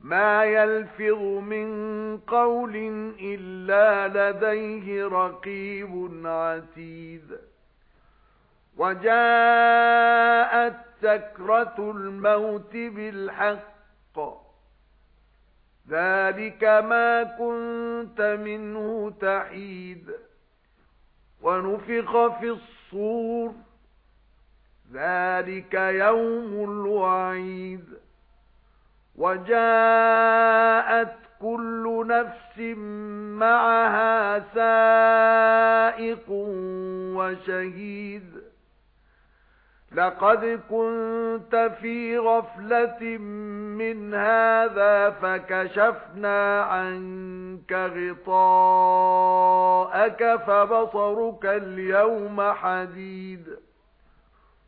مَا يَلْفِظُ مِنْ قَوْلٍ إِلَّا لَدَيْهِ رَقِيبٌ عَتِيدٌ. وَجَاءَتْ سَكْرَةُ الْمَوْتِ بِالْحَقِّ. ذَلِكَ مَا كُنتَ مِنْهُ تَحِيدُ. وَنُفِخَ فِي الصُّورِ. ذَلِكَ يَوْمُ الْوَعِيدِ. وَجَاءَتْ كُلُّ نَفْسٍ مَعَهَا سَائِقٌ وَشَهِيدٌ. لَقَدْ كُنتَ فِي غَفْلَةٍ مِنْ هَذَا فَكَشَفْنَا عَنكَ غِطَاءَكَ فَبَصَرُكَ الْيَوْمَ حَدِيدٌ.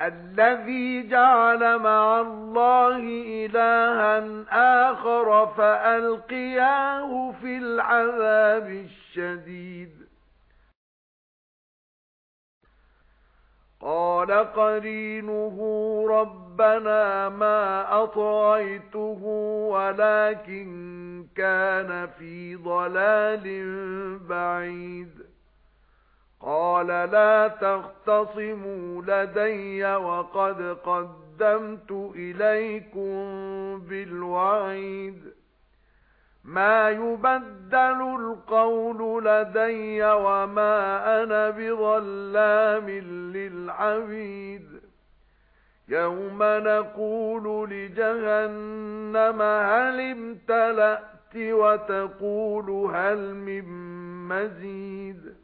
الَّذِي جَعَلَ مَعَ اللَّهِ إِلَٰهًا آخَرَ فَأَلْقِيَاهُ فِي الْعَذَابِ الشَّدِيدِ. قَالَ قَرِينُهُ رَبَّنَا مَا أَطْغَيْتُهُ وَلَكِن كَانَ فِي ضَلَالٍ بَعِيدٍ. قَالَ لَا تَخْتَصِمُوا لَدَيَّ وَقَدْ قَدَّمْتُ إِلَيْكُمْ بِالْوَعِيدِ. مَا يُبَدَّلُ الْقَوْلُ لَدَيَّ وَمَا أَنَا بِظَلَّامٍ لِلْعَبِيدِ. يَوْمَ نَقُولُ لِجَهَنَّمَ هَلِ امْتَلَأْتِ وَتَقُولُ هَلْ مِن مَّزِيدٍ.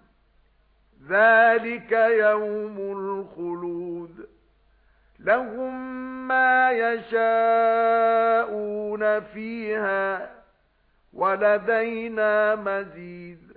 ذَلِكَ يَوْمُ الْخُلُودِ لَهُم مَّا يَشَاءُونَ فِيهَا وَلَدَيْنَا مَزِيدٌ